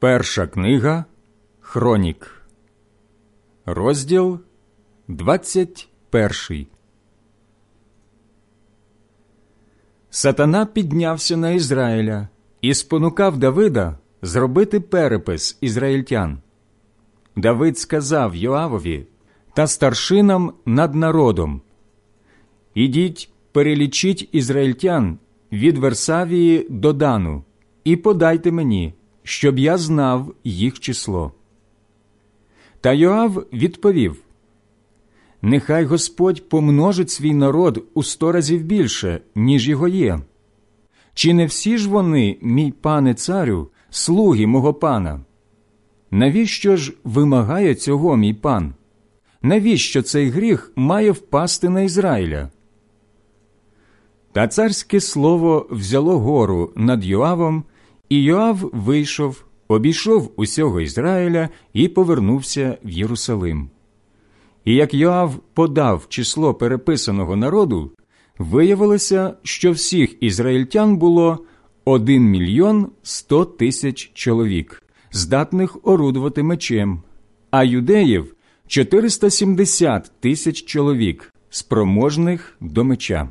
Перша книга Хронік, розділ 21 Сатана піднявся на Ізраїля і спонукав Давида зробити перепис ізраїльтян. Давид сказав Йоавові та старшинам над народом Ідіть, перелічіть ізраїльтян від Версавії до Дану і подайте мені щоб я знав їх число. Та Йоав відповів Нехай Господь помножить свій народ у сто разів більше, ніж його є. Чи не всі ж вони, мій пане царю, слуги мого пана? Навіщо ж вимагає цього мій пан? Навіщо цей гріх має впасти на Ізраїля? Та царське слово взяло гору над Йоавом і Йоав вийшов, обійшов усього Ізраїля і повернувся в Єрусалим. І як Йоав подав число переписаного народу, виявилося, що всіх ізраїльтян було 1 мільйон 100 тисяч чоловік, здатних орудувати мечем, а юдеїв 470 тисяч чоловік, спроможних до меча.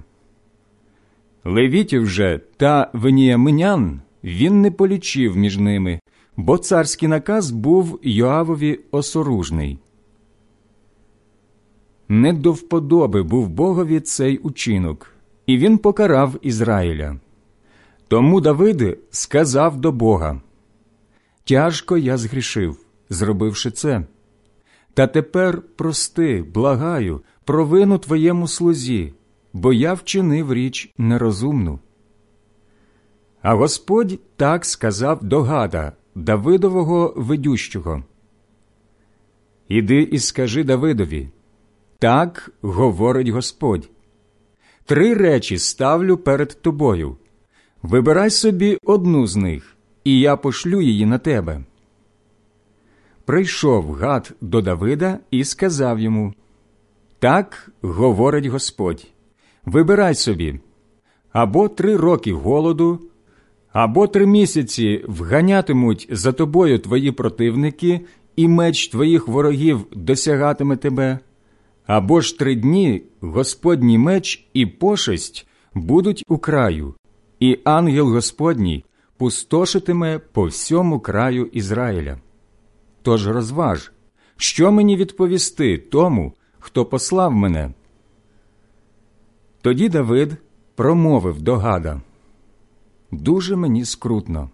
Левітів же та веніаминян він не полічив між ними, бо царський наказ був Йоавові осоружний. Не до вподоби був Богові цей учинок, і він покарав Ізраїля. Тому Давид сказав до Бога Тяжко я згрішив, зробивши це. Та тепер прости, благаю, провину твоєму слузі, бо я вчинив річ нерозумну. А Господь так сказав до Гада, Давидового видющого. Іди і скажи Давидові, так говорить Господь. Три речі ставлю перед тобою. Вибирай собі одну з них, і я пошлю її на тебе. Прийшов Гад до Давида і сказав йому Так говорить Господь. Вибирай собі або три роки голоду або три місяці вганятимуть за тобою твої противники, і меч твоїх ворогів досягатиме тебе, або ж три дні Господній меч і пошесть будуть у краю, і ангел Господній пустошитиме по всьому краю Ізраїля. Тож розваж, що мені відповісти тому, хто послав мене. Тоді Давид промовив до Гада дуже мені скрутно.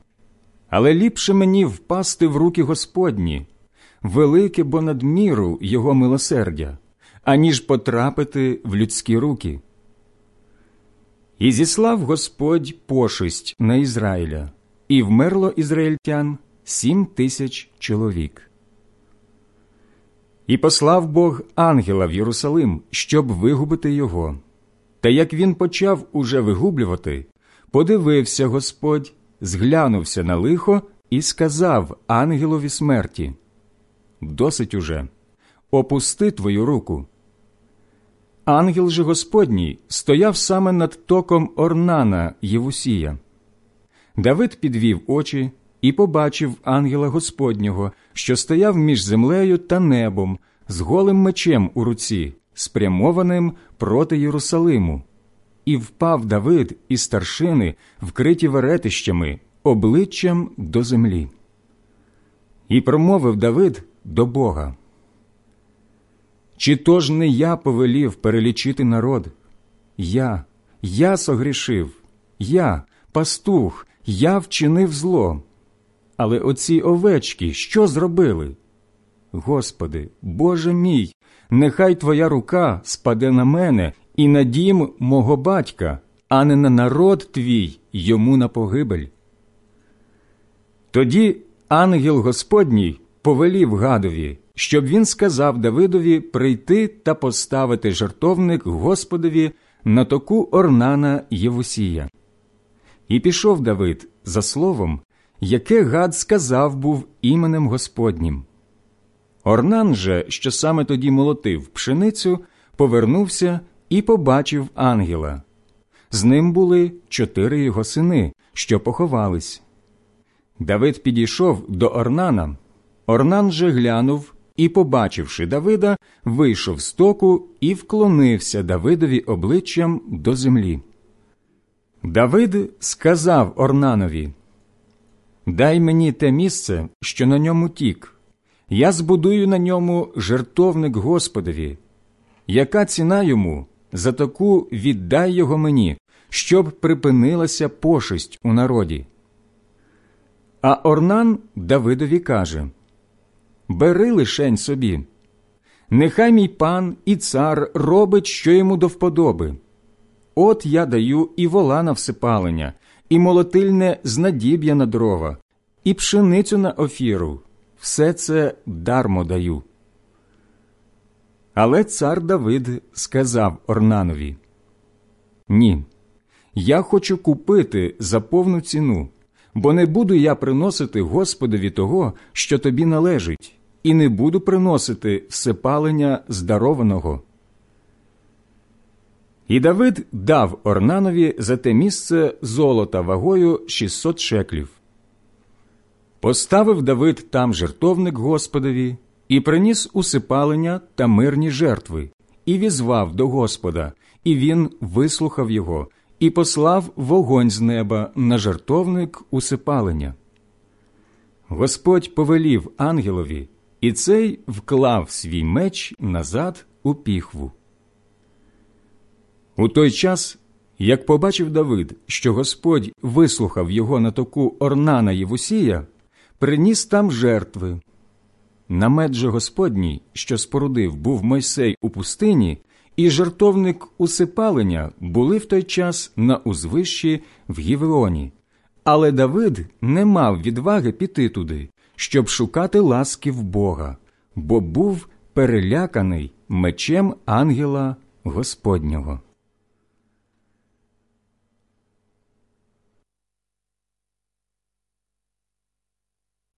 Але ліпше мені впасти в руки Господні, велике бо надміру Його милосердя, аніж потрапити в людські руки. І зіслав Господь пошесть на Ізраїля, і вмерло ізраїльтян сім тисяч чоловік. І послав Бог ангела в Єрусалим, щоб вигубити його. Та як він почав уже вигублювати, подивився Господь, зглянувся на лихо і сказав ангелові смерті Досить уже, опусти твою руку. Ангел же Господній стояв саме над током Орнана Євусія. Давид підвів очі і побачив ангела Господнього, що стояв між землею та небом, з голим мечем у руці, спрямованим проти Єрусалиму. І впав Давид і старшини, вкриті веретищами, обличчям до землі. І промовив Давид до Бога. Чи то ж не я повелів перелічити народ? Я, я согрішив, я, пастух, я вчинив зло. Але оці овечки що зробили? Господи, Боже мій, нехай Твоя рука спаде на мене і на дім мого батька, а не на народ твій йому на погибель. Тоді ангел Господній повелів гадові, щоб він сказав Давидові прийти та поставити жартовник Господові на току Орнана Євусія. І пішов Давид за словом, яке Гад сказав був іменем Господнім. Орнан же, що саме тоді молотив пшеницю, повернувся і побачив ангела. З ним були чотири його сини, що поховались. Давид підійшов до Орнана. Орнан же глянув і, побачивши Давида, вийшов з току і вклонився Давидові обличчям до землі. Давид сказав Орнанові Дай мені те місце, що на ньому тік. Я збудую на ньому жертовник Господові. Яка ціна йому? За таку віддай його мені, щоб припинилася пошесть у народі. А Орнан Давидові каже Бери лишень собі. Нехай мій пан і цар робить, що йому до вподоби. От я даю і вола на всипалення, і молотильне знадіб'я на дрова, і пшеницю на офіру. Все це дармо даю. Але цар Давид сказав Орнанові Ні, я хочу купити за повну ціну, бо не буду я приносити Господові того, що тобі належить, і не буду приносити всепалення здарованого. І Давид дав Орнанові за те місце золота вагою 600 шеклів. Поставив Давид там жертовник Господові і приніс усипалення та мирні жертви, і візвав до Господа, і він вислухав його, і послав вогонь з неба на жертовник усипалення. Господь повелів ангелові, і цей вклав свій меч назад у піхву. У той час, як побачив Давид, що Господь вислухав його на току Орнана Євусія, приніс там жертви. Намет же Господній, що спорудив, був Мойсей у пустині, і жертовник усипалення були в той час на узвищі в Гівеоні. Але Давид не мав відваги піти туди, щоб шукати ласки в Бога, бо був переляканий мечем ангела Господнього.